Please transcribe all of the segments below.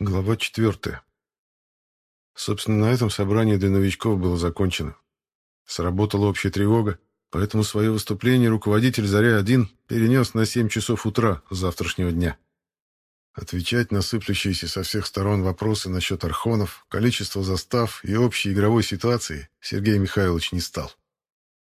Глава четвертая. Собственно, на этом собрание для новичков было закончено. Сработала общая тревога, поэтому свое выступление руководитель «Заря-1» перенес на 7 часов утра завтрашнего дня. Отвечать на сыплющиеся со всех сторон вопросы насчет архонов, количества застав и общей игровой ситуации Сергей Михайлович не стал.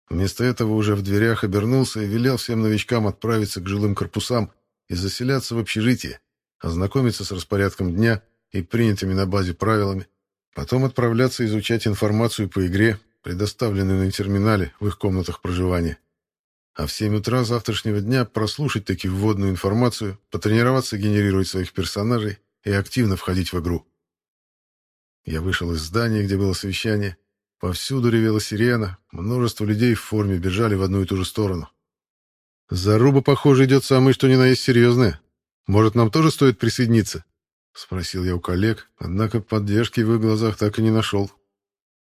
Вместо этого уже в дверях обернулся и велел всем новичкам отправиться к жилым корпусам и заселяться в общежитие, ознакомиться с распорядком дня и принятыми на базе правилами, потом отправляться изучать информацию по игре, предоставленную на терминале в их комнатах проживания. А в 7 утра завтрашнего дня прослушать таки вводную информацию, потренироваться генерировать своих персонажей и активно входить в игру. Я вышел из здания, где было совещание. Повсюду ревела сирена, множество людей в форме бежали в одну и ту же сторону. Заруба, похоже, идет самое что ни на есть серьезное. Может, нам тоже стоит присоединиться?» — спросил я у коллег, однако поддержки в их глазах так и не нашел.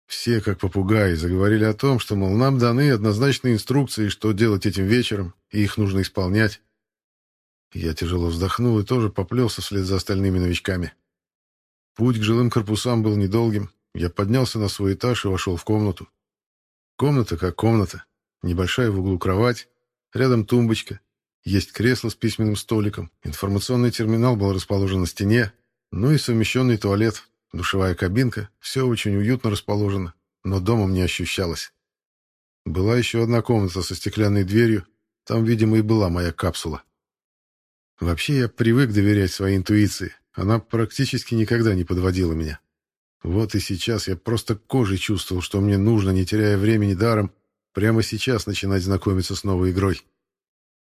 Все, как попугаи, заговорили о том, что, мол, нам даны однозначные инструкции, что делать этим вечером, и их нужно исполнять. Я тяжело вздохнул и тоже поплелся вслед за остальными новичками. Путь к жилым корпусам был недолгим. Я поднялся на свой этаж и вошел в комнату. Комната как комната. Небольшая в углу кровать, рядом тумбочка, есть кресло с письменным столиком, информационный терминал был расположен на стене, ну и совмещенный туалет, душевая кабинка, все очень уютно расположено, но домом не ощущалось. Была еще одна комната со стеклянной дверью, там, видимо, и была моя капсула. Вообще я привык доверять своей интуиции, она практически никогда не подводила меня. Вот и сейчас я просто кожей чувствовал, что мне нужно, не теряя времени даром, прямо сейчас начинать знакомиться с новой игрой.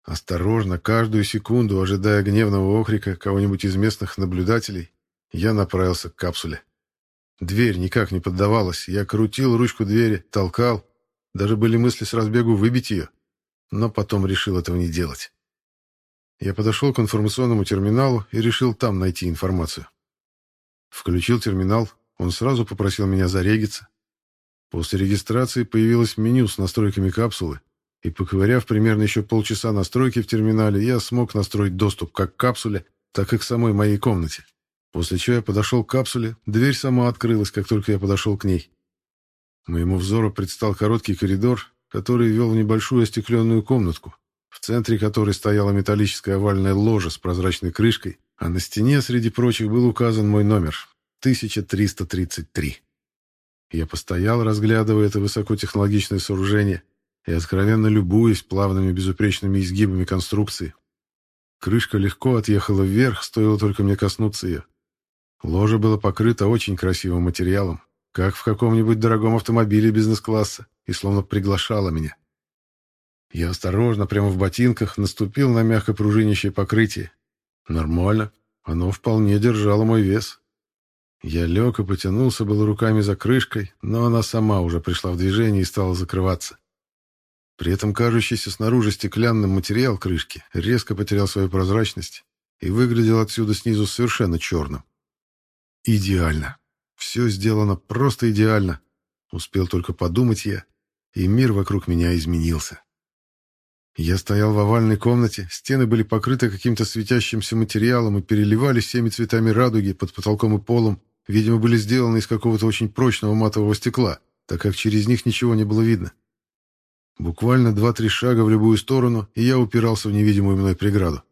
Осторожно, каждую секунду, ожидая гневного окрика кого-нибудь из местных наблюдателей, я направился к капсуле. Дверь никак не поддавалась. Я крутил ручку двери, толкал. Даже были мысли с разбегу выбить ее. Но потом решил этого не делать. Я подошел к информационному терминалу и решил там найти информацию. Включил терминал. Он сразу попросил меня зарегиться. После регистрации появилось меню с настройками капсулы, и, поковыряв примерно еще полчаса настройки в терминале, я смог настроить доступ как к капсуле, так и к самой моей комнате. После чего я подошел к капсуле, дверь сама открылась, как только я подошел к ней. Моему взору предстал короткий коридор, который вел в небольшую остекленную комнатку, в центре которой стояла металлическая овальная ложа с прозрачной крышкой, а на стене, среди прочих, был указан мой номер — 1333. Я постоял, разглядывая это высокотехнологичное сооружение, и откровенно любуясь плавными безупречными изгибами конструкции. Крышка легко отъехала вверх, стоило только мне коснуться ее. Ложе было покрыто очень красивым материалом, как в каком-нибудь дорогом автомобиле бизнес-класса, и словно приглашало меня. Я осторожно, прямо в ботинках, наступил на мягко пружинящее покрытие. Нормально, оно вполне держало мой вес. Я лег и потянулся было руками за крышкой, но она сама уже пришла в движение и стала закрываться. При этом кажущийся снаружи стеклянным материал крышки резко потерял свою прозрачность и выглядел отсюда снизу совершенно черным. Идеально. Все сделано просто идеально. Успел только подумать я, и мир вокруг меня изменился. Я стоял в овальной комнате, стены были покрыты каким-то светящимся материалом и переливались всеми цветами радуги под потолком и полом, видимо, были сделаны из какого-то очень прочного матового стекла, так как через них ничего не было видно. Буквально два-три шага в любую сторону, и я упирался в невидимую мной преграду.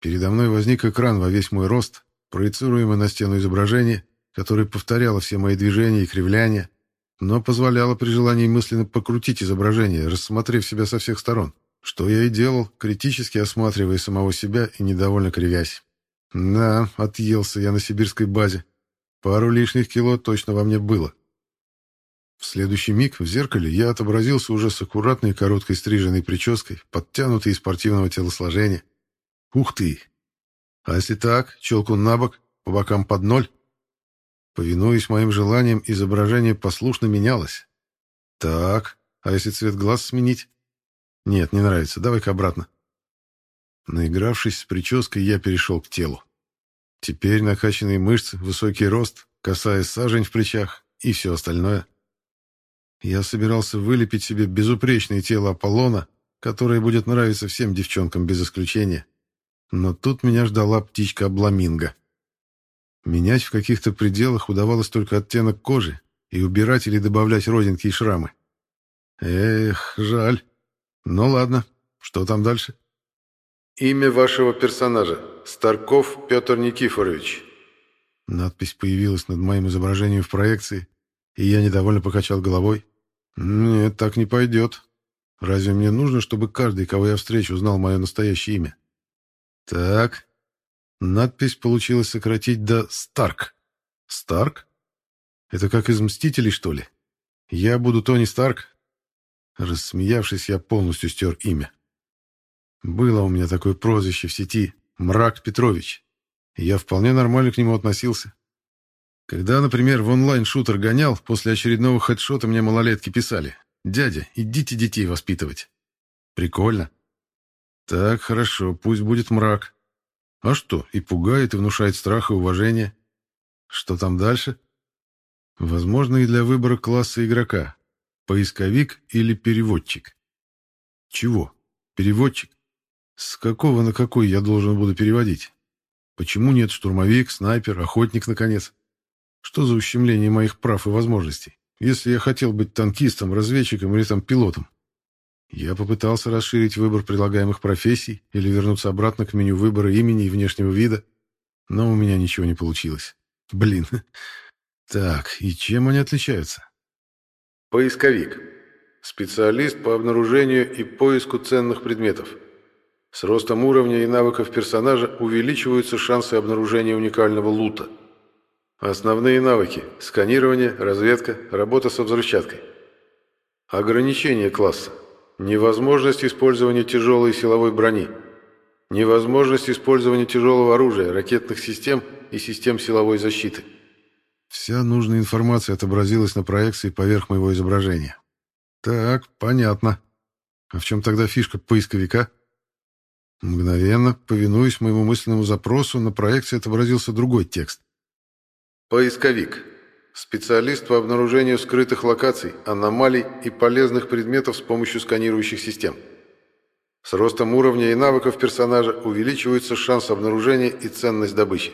Передо мной возник экран во весь мой рост, проецируемый на стену изображение, которое повторяло все мои движения и кривляния, но позволяло при желании мысленно покрутить изображение, рассмотрев себя со всех сторон, что я и делал, критически осматривая самого себя и недовольно кривясь. Да, отъелся я на сибирской базе. Пару лишних кило точно во мне было. В следующий миг в зеркале я отобразился уже с аккуратной короткой стриженной прической, подтянутой из спортивного телосложения. Ух ты! А если так, челку на бок, по бокам под ноль? Повинуясь моим желаниям, изображение послушно менялось. Так, а если цвет глаз сменить? Нет, не нравится, давай-ка обратно. Наигравшись с прической, я перешел к телу. Теперь накачанные мышцы, высокий рост, косая сажень в плечах и все остальное — я собирался вылепить себе безупречное тело Аполлона, которое будет нравиться всем девчонкам без исключения. Но тут меня ждала птичка Обламинго. Менять в каких-то пределах удавалось только оттенок кожи и убирать или добавлять родинки и шрамы. Эх, жаль. Ну ладно, что там дальше? Имя вашего персонажа. Старков Петр Никифорович. Надпись появилась над моим изображением в проекции, и я недовольно покачал головой. Нет, так не пойдет. Разве мне нужно, чтобы каждый, кого я встречу, знал мое настоящее имя? Так. Надпись получилось сократить до «Старк». «Старк»? Это как из «Мстителей», что ли? Я буду Тони Старк? Рассмеявшись, я полностью стер имя. Было у меня такое прозвище в сети «Мрак Петрович». И я вполне нормально к нему относился. Когда, например, в онлайн-шутер гонял, после очередного хедшота мне малолетки писали «Дядя, идите детей воспитывать». Прикольно. Так, хорошо, пусть будет мрак. А что, и пугает, и внушает страх и уважение. Что там дальше? Возможно, и для выбора класса игрока. Поисковик или переводчик? Чего? Переводчик? С какого на какой я должен буду переводить? Почему нет штурмовик, снайпер, охотник, наконец? Что за ущемление моих прав и возможностей, если я хотел быть танкистом, разведчиком или там пилотом? Я попытался расширить выбор предлагаемых профессий или вернуться обратно к меню выбора имени и внешнего вида, но у меня ничего не получилось. Блин. Так, и чем они отличаются? Поисковик. Специалист по обнаружению и поиску ценных предметов. С ростом уровня и навыков персонажа увеличиваются шансы обнаружения уникального лута. Основные навыки – сканирование, разведка, работа со взрывчаткой. Ограничение класса. Невозможность использования тяжелой силовой брони. Невозможность использования тяжелого оружия, ракетных систем и систем силовой защиты. Вся нужная информация отобразилась на проекции поверх моего изображения. Так, понятно. А в чем тогда фишка поисковика? Мгновенно, повинуясь моему мысленному запросу, на проекции отобразился другой текст. Поисковик. Специалист по обнаружению скрытых локаций, аномалий и полезных предметов с помощью сканирующих систем. С ростом уровня и навыков персонажа увеличивается шанс обнаружения и ценность добычи.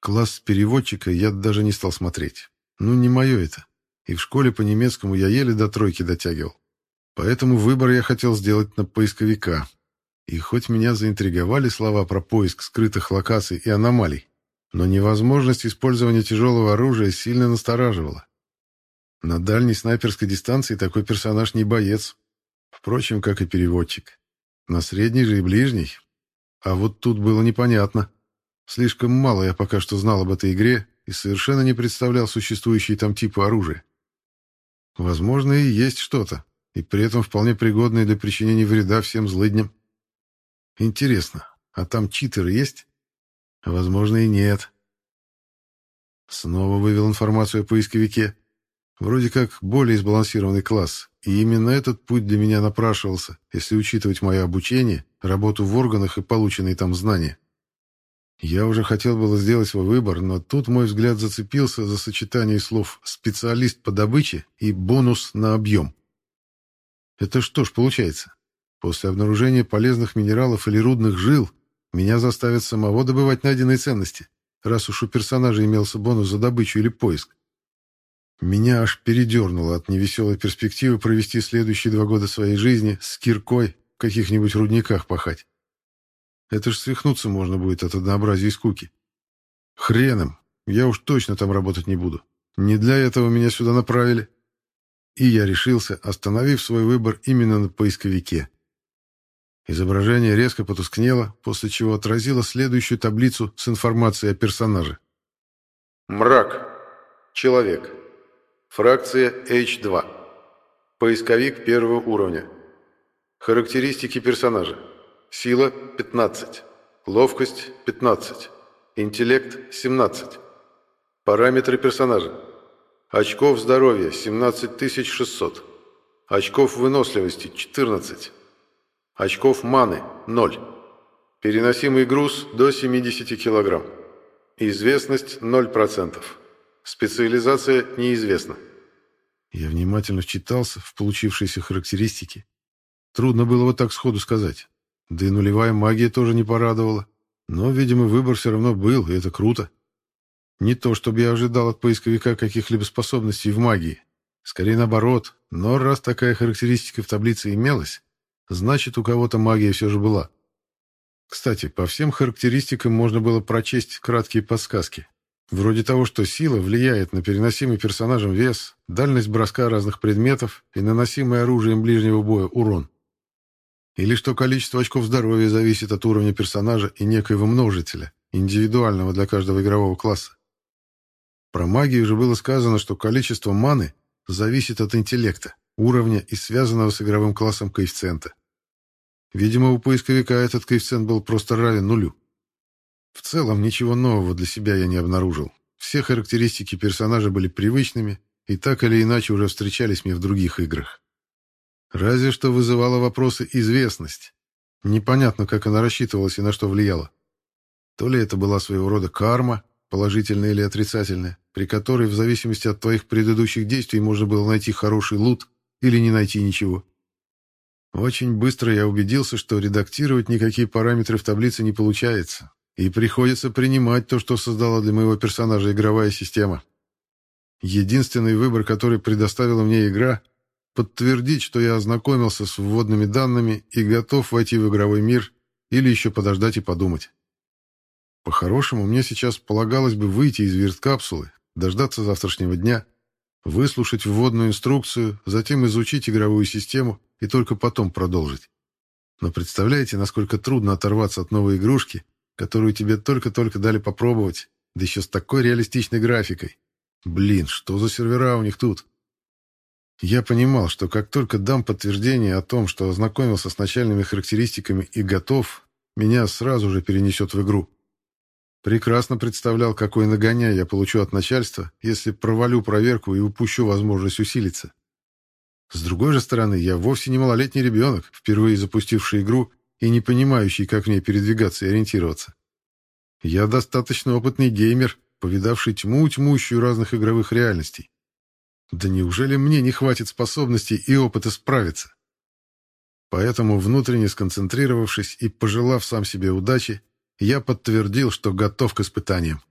Класс переводчика я даже не стал смотреть. Ну, не мое это. И в школе по немецкому я еле до тройки дотягивал. Поэтому выбор я хотел сделать на поисковика. И хоть меня заинтриговали слова про поиск скрытых локаций и аномалий, но невозможность использования тяжелого оружия сильно настораживала. На дальней снайперской дистанции такой персонаж не боец. Впрочем, как и переводчик. На средней же и ближней. А вот тут было непонятно. Слишком мало я пока что знал об этой игре и совершенно не представлял существующие там типы оружия. Возможно, и есть что-то, и при этом вполне пригодное для причинения вреда всем злыдням. Интересно, а там читеры есть? Возможно, и нет. Снова вывел информацию о поисковике. Вроде как более сбалансированный класс, и именно этот путь для меня напрашивался, если учитывать мое обучение, работу в органах и полученные там знания. Я уже хотел было сделать свой выбор, но тут мой взгляд зацепился за сочетание слов «специалист по добыче» и «бонус на объем». Это что ж получается? После обнаружения полезных минералов или рудных жил меня заставят самого добывать найденные ценности, раз уж у персонажа имелся бонус за добычу или поиск. Меня аж передернуло от невеселой перспективы провести следующие два года своей жизни с киркой в каких-нибудь рудниках пахать. Это ж свихнуться можно будет от однообразия и скуки. Хреном, я уж точно там работать не буду. Не для этого меня сюда направили. И я решился, остановив свой выбор именно на поисковике. Изображение резко потускнело, после чего отразило следующую таблицу с информацией о персонаже. Мрак. Человек. Фракция H2. Поисковик первого уровня. Характеристики персонажа. Сила – 15. Ловкость – 15. Интеллект – 17. Параметры персонажа. Очков здоровья – 17600. Очков выносливости – 14. Очков маны – 0. Переносимый груз – до 70 кг. Известность – 0%. Специализация неизвестна. Я внимательно вчитался в получившиеся характеристики. Трудно было вот так сходу сказать. Да и нулевая магия тоже не порадовала. Но, видимо, выбор все равно был, и это круто. Не то, чтобы я ожидал от поисковика каких-либо способностей в магии. Скорее наоборот, но раз такая характеристика в таблице имелась, значит, у кого-то магия все же была. Кстати, по всем характеристикам можно было прочесть краткие подсказки. Вроде того, что сила влияет на переносимый персонажем вес, дальность броска разных предметов и наносимый оружием ближнего боя урон. Или что количество очков здоровья зависит от уровня персонажа и некоего множителя, индивидуального для каждого игрового класса. Про магию же было сказано, что количество маны зависит от интеллекта, уровня и связанного с игровым классом коэффициента. Видимо, у поисковика этот коэффициент был просто равен нулю. В целом, ничего нового для себя я не обнаружил. Все характеристики персонажа были привычными и так или иначе уже встречались мне в других играх. Разве что вызывала вопросы известность. Непонятно, как она рассчитывалась и на что влияла. То ли это была своего рода карма, положительная или отрицательная, при которой в зависимости от твоих предыдущих действий можно было найти хороший лут или не найти ничего. Очень быстро я убедился, что редактировать никакие параметры в таблице не получается, и приходится принимать то, что создала для моего персонажа игровая система. Единственный выбор, который предоставила мне игра — подтвердить, что я ознакомился с вводными данными и готов войти в игровой мир, или еще подождать и подумать. По-хорошему, мне сейчас полагалось бы выйти из вирт-капсулы, дождаться завтрашнего дня, выслушать вводную инструкцию, затем изучить игровую систему и только потом продолжить. Но представляете, насколько трудно оторваться от новой игрушки, которую тебе только-только дали попробовать, да еще с такой реалистичной графикой. Блин, что за сервера у них тут? Я понимал, что как только дам подтверждение о том, что ознакомился с начальными характеристиками и готов, меня сразу же перенесет в игру. Прекрасно представлял, какой нагоняй я получу от начальства, если провалю проверку и упущу возможность усилиться. С другой же стороны, я вовсе не малолетний ребенок, впервые запустивший игру и не понимающий, как в ней передвигаться и ориентироваться. Я достаточно опытный геймер, повидавший тьму тьмущую разных игровых реальностей. Да неужели мне не хватит способностей и опыта справиться? Поэтому, внутренне сконцентрировавшись и пожелав сам себе удачи, я подтвердил, что готов к испытаниям.